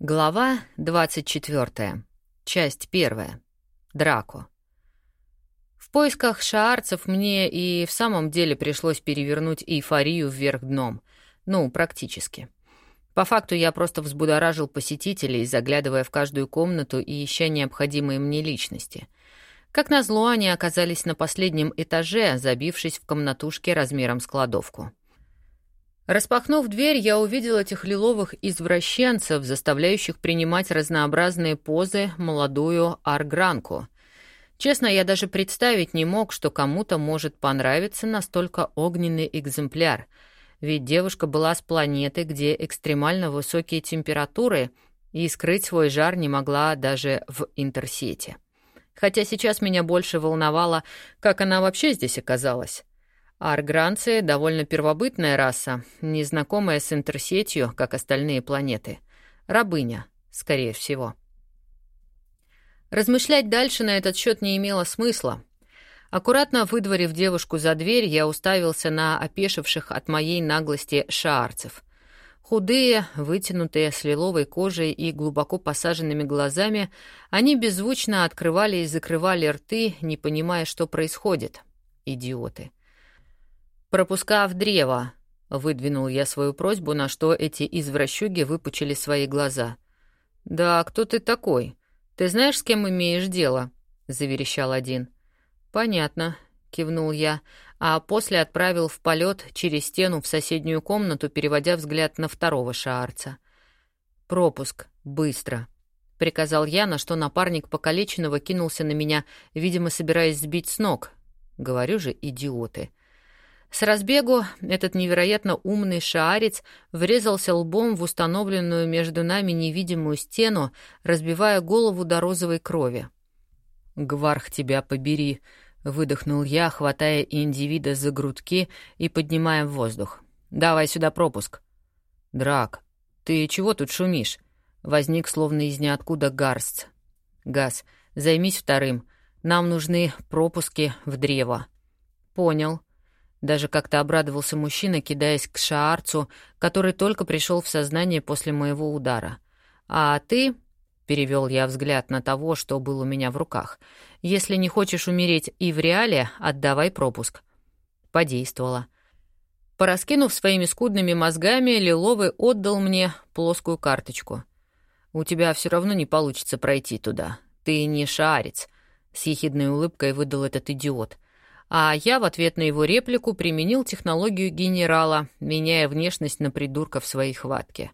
Глава 24. Часть 1. Драко. В поисках шаарцев мне и в самом деле пришлось перевернуть эйфорию вверх дном. Ну, практически. По факту я просто взбудоражил посетителей, заглядывая в каждую комнату и ища необходимые мне личности. Как назло, они оказались на последнем этаже, забившись в комнатушке размером с кладовку. Распахнув дверь, я увидел этих лиловых извращенцев, заставляющих принимать разнообразные позы молодую аргранку. Честно, я даже представить не мог, что кому-то может понравиться настолько огненный экземпляр, ведь девушка была с планеты, где экстремально высокие температуры, и скрыть свой жар не могла даже в интерсете. Хотя сейчас меня больше волновало, как она вообще здесь оказалась. Аргранцы — довольно первобытная раса, незнакомая с интерсетью, как остальные планеты. Рабыня, скорее всего. Размышлять дальше на этот счет не имело смысла. Аккуратно выдворив девушку за дверь, я уставился на опешивших от моей наглости шаарцев. Худые, вытянутые, с лиловой кожей и глубоко посаженными глазами, они беззвучно открывали и закрывали рты, не понимая, что происходит. Идиоты. «Пропуска в древо», — выдвинул я свою просьбу, на что эти извращуги выпучили свои глаза. «Да кто ты такой? Ты знаешь, с кем имеешь дело?» — заверещал один. «Понятно», — кивнул я, а после отправил в полет через стену в соседнюю комнату, переводя взгляд на второго шаарца. «Пропуск. Быстро», — приказал я, на что напарник покалеченного кинулся на меня, видимо, собираясь сбить с ног. Говорю же, идиоты. С разбегу этот невероятно умный шаарец врезался лбом в установленную между нами невидимую стену, разбивая голову до розовой крови. «Гварх тебя побери!» — выдохнул я, хватая индивида за грудки и поднимая в воздух. «Давай сюда пропуск». «Драк, ты чего тут шумишь?» — возник словно из ниоткуда Гарстс. «Газ, займись вторым. Нам нужны пропуски в древо». «Понял», даже как-то обрадовался мужчина, кидаясь к Шаарцу, который только пришел в сознание после моего удара. «А ты...» — перевел я взгляд на того, что был у меня в руках. «Если не хочешь умереть и в реале, отдавай пропуск». Подействовало. Пораскинув своими скудными мозгами, Лиловый отдал мне плоскую карточку. «У тебя все равно не получится пройти туда. Ты не шаарец», — с ехидной улыбкой выдал этот идиот — а я в ответ на его реплику применил технологию генерала, меняя внешность на придурка в своей хватке.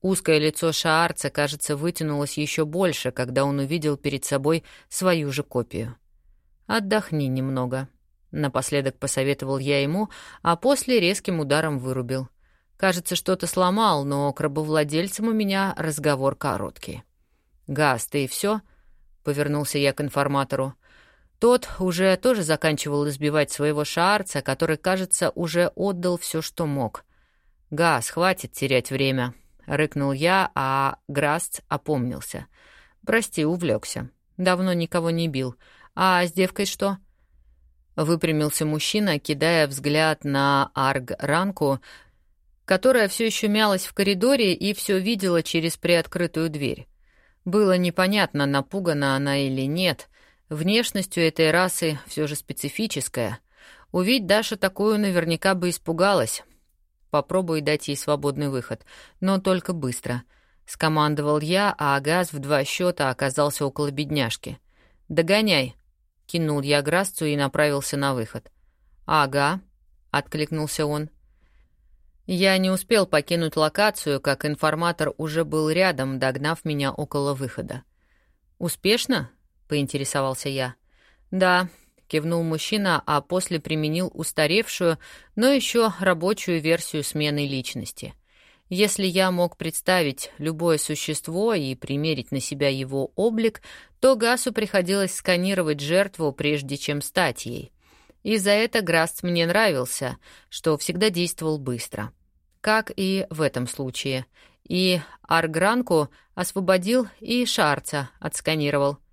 Узкое лицо Шаарца, кажется, вытянулось еще больше, когда он увидел перед собой свою же копию. «Отдохни немного», — напоследок посоветовал я ему, а после резким ударом вырубил. Кажется, что-то сломал, но к рабовладельцам у меня разговор короткий. «Газ, ты и все?» — повернулся я к информатору. Тот уже тоже заканчивал избивать своего шаарца, который, кажется, уже отдал все, что мог. «Газ, хватит терять время», — рыкнул я, а Граст опомнился. «Прости, увлекся. Давно никого не бил. А с девкой что?» Выпрямился мужчина, кидая взгляд на Арг-ранку, которая все еще мялась в коридоре и все видела через приоткрытую дверь. Было непонятно, напугана она или нет, Внешность у этой расы все же специфическая. Увидеть Даша такую наверняка бы испугалась. Попробую дать ей свободный выход, но только быстро. Скомандовал я, а Агаз в два счета оказался около бедняжки. «Догоняй!» — кинул я Грасцу и направился на выход. «Ага», — откликнулся он. Я не успел покинуть локацию, как информатор уже был рядом, догнав меня около выхода. «Успешно?» Поинтересовался я. «Да», — кивнул мужчина, а после применил устаревшую, но еще рабочую версию смены личности. Если я мог представить любое существо и примерить на себя его облик, то Гасу приходилось сканировать жертву, прежде чем стать ей. И за это Граст мне нравился, что всегда действовал быстро. Как и в этом случае. И Аргранку освободил, и Шарца отсканировал —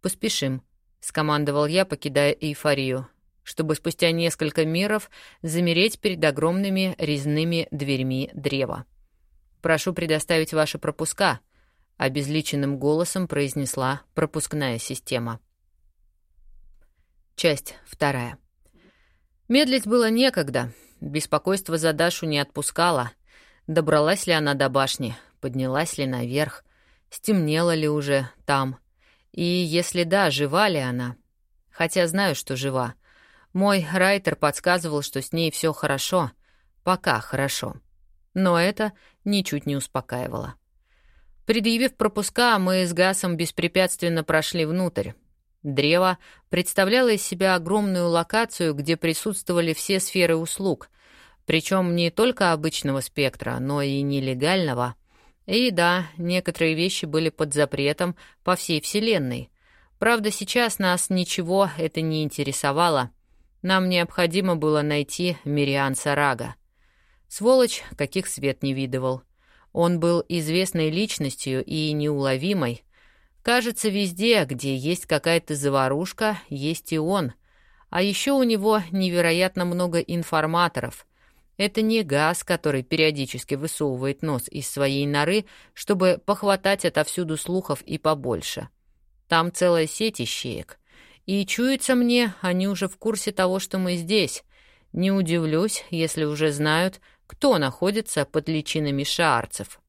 «Поспешим», — скомандовал я, покидая эйфорию, чтобы спустя несколько миров замереть перед огромными резными дверьми древа. «Прошу предоставить ваши пропуска», обезличенным голосом произнесла пропускная система. Часть вторая. Медлить было некогда. Беспокойство за Дашу не отпускало. Добралась ли она до башни, поднялась ли наверх, стемнело ли уже там. И если да, жива ли она? Хотя знаю, что жива. Мой райтер подсказывал, что с ней все хорошо. Пока хорошо. Но это ничуть не успокаивало. Предъявив пропуска, мы с Гасом беспрепятственно прошли внутрь. Древо представляло из себя огромную локацию, где присутствовали все сферы услуг, причем не только обычного спектра, но и нелегального. И да, некоторые вещи были под запретом по всей Вселенной. Правда, сейчас нас ничего это не интересовало. Нам необходимо было найти Мириан Сарага. Сволочь, каких свет не видывал. Он был известной личностью и неуловимой, Кажется, везде, где есть какая-то заварушка, есть и он. А еще у него невероятно много информаторов. Это не газ, который периодически высовывает нос из своей норы, чтобы похватать отовсюду слухов и побольше. Там целая сеть ищеек. И чуется мне, они уже в курсе того, что мы здесь. Не удивлюсь, если уже знают, кто находится под личинами шаарцев.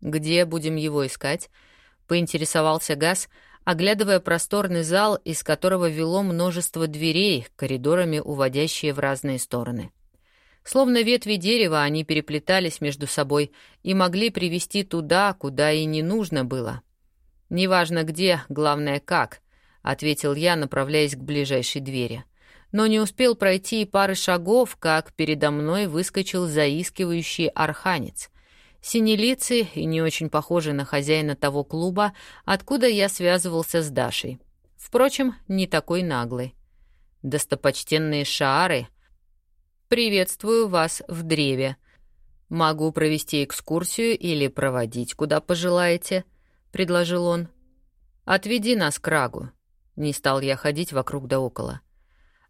Где будем его искать? поинтересовался Газ, оглядывая просторный зал, из которого вело множество дверей, коридорами уводящие в разные стороны. Словно ветви дерева они переплетались между собой и могли привести туда, куда и не нужно было. «Неважно где, главное как», — ответил я, направляясь к ближайшей двери. Но не успел пройти и пары шагов, как передо мной выскочил заискивающий арханец синелицый и не очень похожий на хозяина того клуба, откуда я связывался с Дашей. Впрочем, не такой наглый. Достопочтенные шаары, приветствую вас в древе. Могу провести экскурсию или проводить, куда пожелаете, предложил он. Отведи нас к Рагу. Не стал я ходить вокруг да около.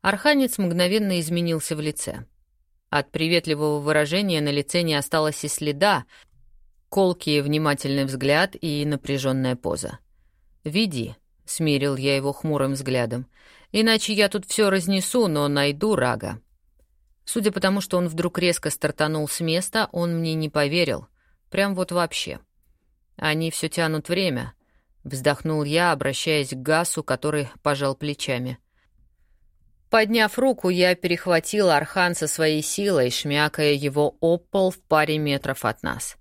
Арханец мгновенно изменился в лице. От приветливого выражения на лице не осталось и следа, колкий внимательный взгляд и напряженная поза. «Веди», — смирил я его хмурым взглядом, «иначе я тут все разнесу, но найду Рага». Судя по тому, что он вдруг резко стартанул с места, он мне не поверил. Прям вот вообще. Они все тянут время. Вздохнул я, обращаясь к Гасу, который пожал плечами. Подняв руку, я перехватил Архан со своей силой, шмякая его об пол в паре метров от нас.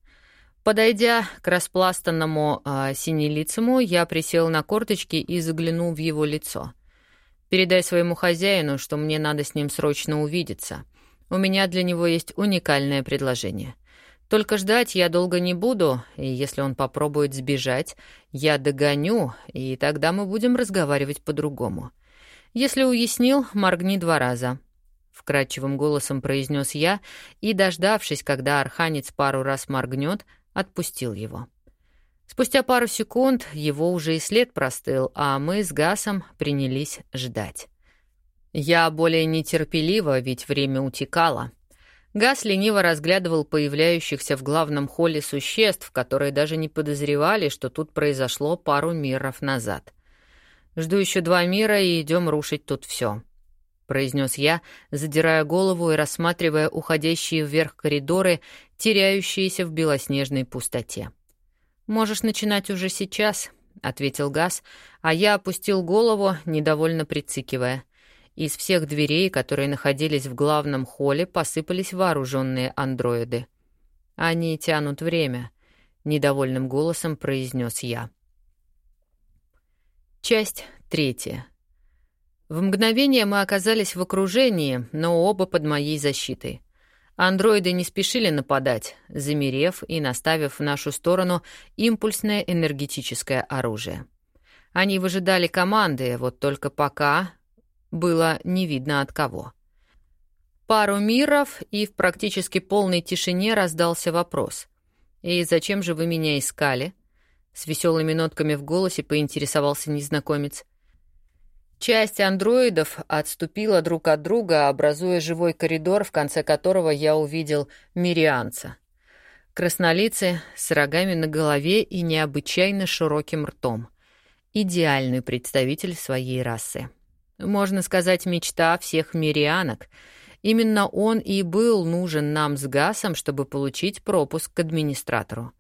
Подойдя к распластанному э, синелицему, я присел на корточки и заглянул в его лицо. «Передай своему хозяину, что мне надо с ним срочно увидеться. У меня для него есть уникальное предложение. Только ждать я долго не буду, и если он попробует сбежать, я догоню, и тогда мы будем разговаривать по-другому». «Если уяснил, моргни два раза», — вкрадчивым голосом произнес я и, дождавшись, когда арханец пару раз моргнет, отпустил его. Спустя пару секунд его уже и след простыл, а мы с Гасом принялись ждать. Я более нетерпеливо, ведь время утекало. Гас лениво разглядывал появляющихся в главном холле существ, которые даже не подозревали, что тут произошло пару миров назад — Жду еще два мира и идем рушить тут все, произнес я, задирая голову и рассматривая уходящие вверх коридоры, теряющиеся в белоснежной пустоте. Можешь начинать уже сейчас, ответил Газ, а я опустил голову, недовольно прицикивая. Из всех дверей, которые находились в главном холле, посыпались вооруженные андроиды. Они тянут время, недовольным голосом произнес я. Часть третья. В мгновение мы оказались в окружении, но оба под моей защитой. Андроиды не спешили нападать, замерев и наставив в нашу сторону импульсное энергетическое оружие. Они выжидали команды, вот только пока было не видно от кого. Пару миров, и в практически полной тишине раздался вопрос. «И зачем же вы меня искали?» С веселыми нотками в голосе поинтересовался незнакомец. Часть андроидов отступила друг от друга, образуя живой коридор, в конце которого я увидел мирианца. Краснолицый, с рогами на голове и необычайно широким ртом. Идеальный представитель своей расы. Можно сказать, мечта всех мирианок. Именно он и был нужен нам с Гасом, чтобы получить пропуск к администратору.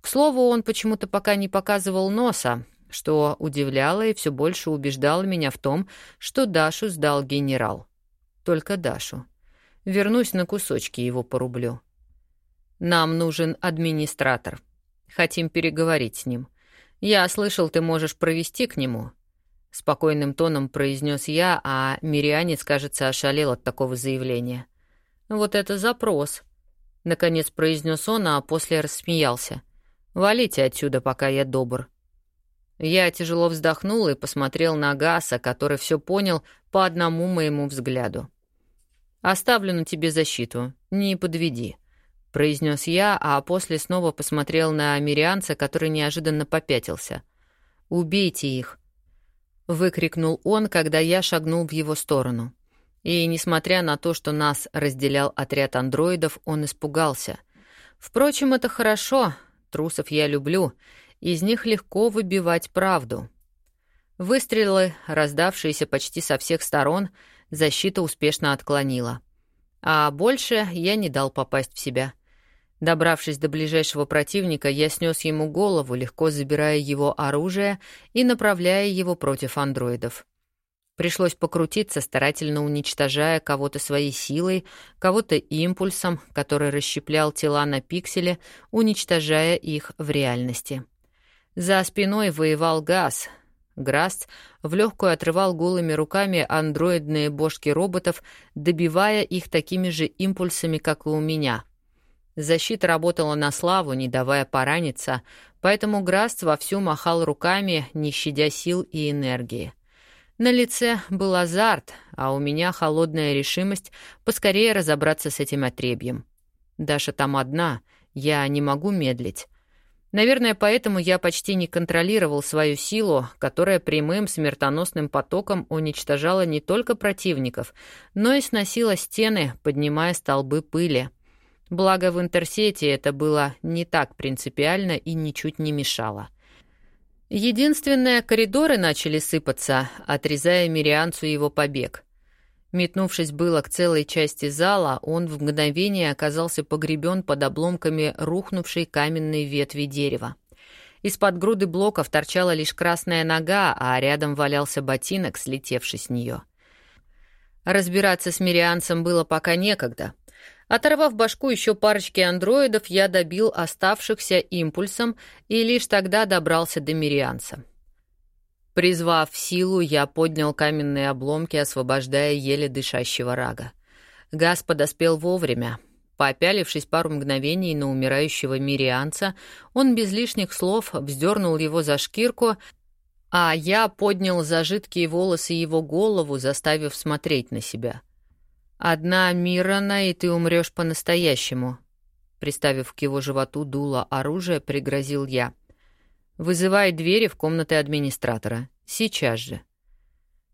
К слову, он почему-то пока не показывал носа, что удивляло и все больше убеждало меня в том, что Дашу сдал генерал. Только Дашу. Вернусь на кусочки его порублю. Нам нужен администратор. Хотим переговорить с ним. Я слышал, ты можешь провести к нему. Спокойным тоном произнес я, а мирянец, кажется, ошалел от такого заявления. Вот это запрос. Наконец произнес он, а после рассмеялся. Валите отсюда, пока я добр. Я тяжело вздохнул и посмотрел на Гаса, который все понял по одному моему взгляду. «Оставлю на тебе защиту, не подведи», — произнес я, а после снова посмотрел на америанца, который неожиданно попятился. «Убейте их!» — выкрикнул он, когда я шагнул в его сторону. И, несмотря на то, что нас разделял отряд андроидов, он испугался. Впрочем, это хорошо, трусов я люблю — из них легко выбивать правду. Выстрелы, раздавшиеся почти со всех сторон, защита успешно отклонила. А больше я не дал попасть в себя. Добравшись до ближайшего противника, я снес ему голову, легко забирая его оружие и направляя его против андроидов. Пришлось покрутиться, старательно уничтожая кого-то своей силой, кого-то импульсом, который расщеплял тела на пиксели, уничтожая их в реальности. За спиной воевал газ. Граст в легкую отрывал голыми руками андроидные бошки роботов, добивая их такими же импульсами, как и у меня. Защита работала на славу, не давая пораниться, поэтому Граст вовсю махал руками, не щадя сил и энергии. На лице был азарт, а у меня холодная решимость поскорее разобраться с этим отребьем. Даша там одна, я не могу медлить. Наверное, поэтому я почти не контролировал свою силу, которая прямым смертоносным потоком уничтожала не только противников, но и сносила стены, поднимая столбы пыли. Благо в интерсете это было не так принципиально и ничуть не мешало. Единственное, коридоры начали сыпаться, отрезая Мирианцу его побег — Метнувшись было к целой части зала, он в мгновение оказался погребен под обломками рухнувшей каменной ветви дерева. Из-под груды блоков торчала лишь красная нога, а рядом валялся ботинок, слетевший с нее. Разбираться с мирианцем было пока некогда. Оторвав башку еще парочки андроидов, я добил оставшихся импульсом и лишь тогда добрался до мирианца. Призвав силу, я поднял каменные обломки, освобождая еле дышащего рага. Газ подоспел вовремя. Попялившись пару мгновений на умирающего мирианца, он без лишних слов вздернул его за шкирку, а я поднял за жидкие волосы его голову, заставив смотреть на себя. «Одна Мирана, и ты умрешь по-настоящему», — приставив к его животу дуло оружия, пригрозил я — Вызывай двери в комнаты администратора. Сейчас же.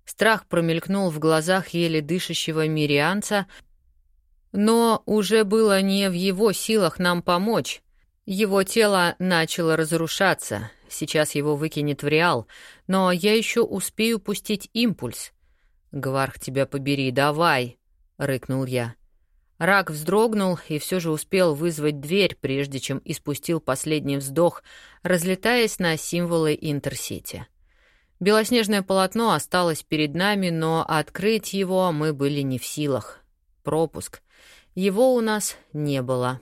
Страх промелькнул в глазах еле дышащего мирианца, но уже было не в его силах нам помочь. Его тело начало разрушаться, сейчас его выкинет в реал, но я еще успею пустить импульс. «Гварх, тебя побери, давай!» — рыкнул я. Рак вздрогнул и все же успел вызвать дверь, прежде чем испустил последний вздох, разлетаясь на символы Интерсити. Белоснежное полотно осталось перед нами, но открыть его мы были не в силах. Пропуск. Его у нас не было.